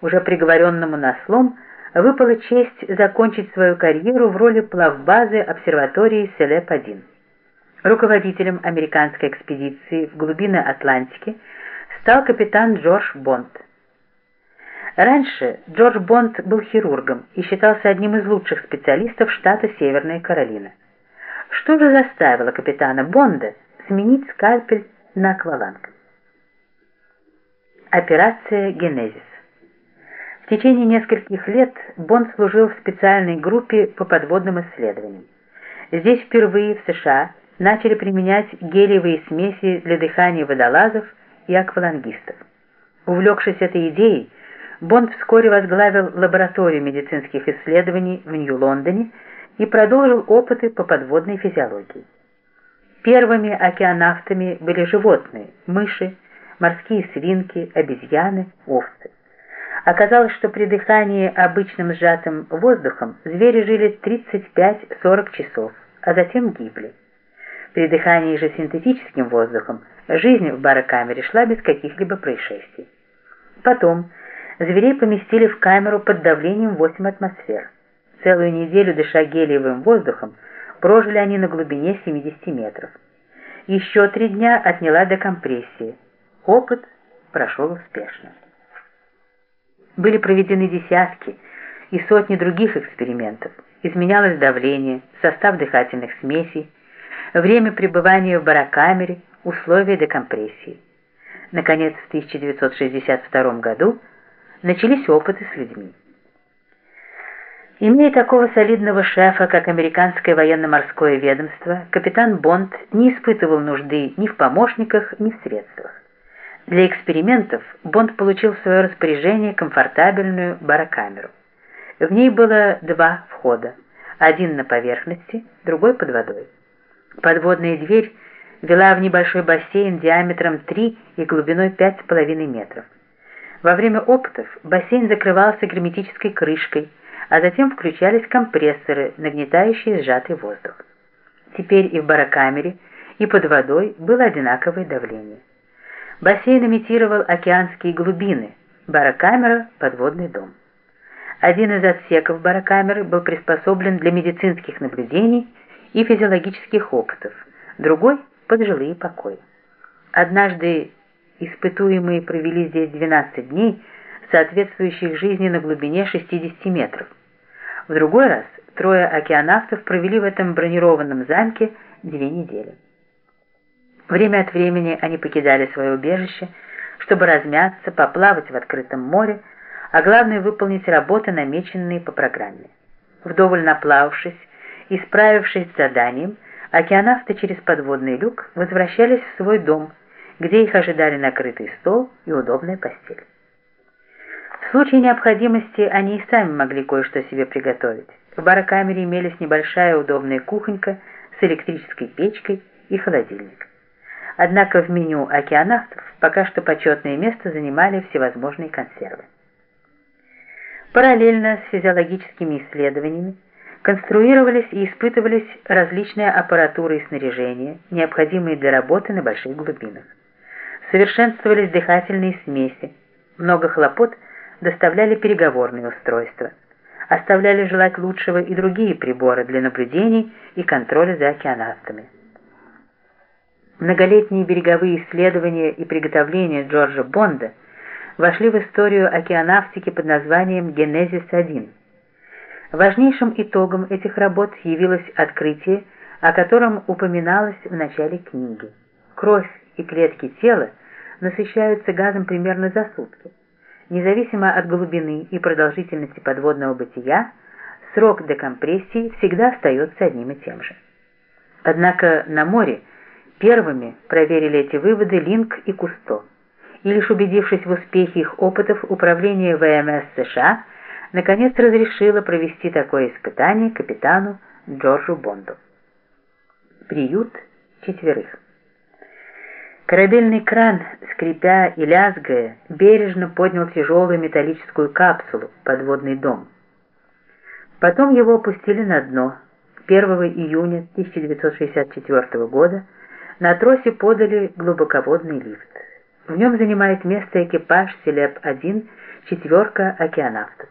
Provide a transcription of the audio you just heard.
уже приговоренному на слом, выпала честь закончить свою карьеру в роли плавбазы обсерватории Селеп-1. Руководителем американской экспедиции в глубины Атлантики стал капитан Джордж Бонд. Раньше Джордж Бонд был хирургом и считался одним из лучших специалистов штата Северная Каролина. Что же заставило капитана Бонда сменить скальпель на акваланг? Операция «Генезис». В течение нескольких лет Бонд служил в специальной группе по подводным исследованиям. Здесь впервые в США начали применять гелиевые смеси для дыхания водолазов и аквалангистов. Увлекшись этой идеей, Бонд вскоре возглавил лабораторию медицинских исследований в Нью-Лондоне и продолжил опыты по подводной физиологии. Первыми океанавтами были животные – мыши, морские свинки, обезьяны, овцы. Оказалось, что при дыхании обычным сжатым воздухом звери жили 35-40 часов, а затем гибли. При дыхании же синтетическим воздухом жизнь в барокамере шла без каких-либо происшествий. Потом зверей поместили в камеру под давлением 8 атмосфер. Целую неделю, дыша гелиевым воздухом, прожили они на глубине 70 метров. Еще три дня отняла декомпрессия. Опыт прошел успешно были проведены десятки и сотни других экспериментов. Изменялось давление, состав дыхательных смесей, время пребывания в барокамере, условия декомпрессии. Наконец, в 1962 году начались опыты с людьми. Имея такого солидного шефа, как американское военно-морское ведомство, капитан Бонд не испытывал нужды ни в помощниках, ни в средствах. Для экспериментов Бонд получил в свое распоряжение комфортабельную барокамеру. В ней было два входа, один на поверхности, другой под водой. Подводная дверь вела в небольшой бассейн диаметром 3 и глубиной 5,5 метров. Во время опытов бассейн закрывался герметической крышкой, а затем включались компрессоры, нагнетающие сжатый воздух. Теперь и в барокамере, и под водой было одинаковое давление. Бассейн имитировал океанские глубины, барокамера – подводный дом. Один из отсеков барокамеры был приспособлен для медицинских наблюдений и физиологических опытов, другой – под жилые покои. Однажды испытуемые провели здесь 12 дней, соответствующих жизни на глубине 60 метров. В другой раз трое океанавтов провели в этом бронированном замке две недели. Время от времени они покидали свое убежище, чтобы размяться, поплавать в открытом море, а главное выполнить работы, намеченные по программе. Вдоволь наплававшись и справившись с заданием, океанавты через подводный люк возвращались в свой дом, где их ожидали накрытый стол и удобная постель. В случае необходимости они и сами могли кое-что себе приготовить. В барокамере имелись небольшая удобная кухонька с электрической печкой и холодильник. Однако в меню океанавтов пока что почетное место занимали всевозможные консервы. Параллельно с физиологическими исследованиями конструировались и испытывались различные аппаратуры и снаряжения, необходимые для работы на больших глубинах. Совершенствовались дыхательные смеси, много хлопот доставляли переговорные устройства, оставляли желать лучшего и другие приборы для наблюдений и контроля за океанавтами. Многолетние береговые исследования и приготовления Джорджа Бонда вошли в историю океанавтики под названием «Генезис-1». Важнейшим итогом этих работ явилось открытие, о котором упоминалось в начале книги. Кровь и клетки тела насыщаются газом примерно за сутки. Независимо от глубины и продолжительности подводного бытия, срок декомпрессии всегда остается одним и тем же. Однако на море Первыми проверили эти выводы Линк и Кусто. И лишь убедившись в успехе их опытов, Управление ВМС США наконец разрешило провести такое испытание капитану Джорджу Бонду. Приют четверых. Корабельный кран, скрипя и лязгая, бережно поднял тяжелую металлическую капсулу, подводный дом. Потом его опустили на дно. 1 июня 1964 года на тросе подали глубоководный лифт. В нем занимает место экипаж Селеп-1 четверка океанавтов.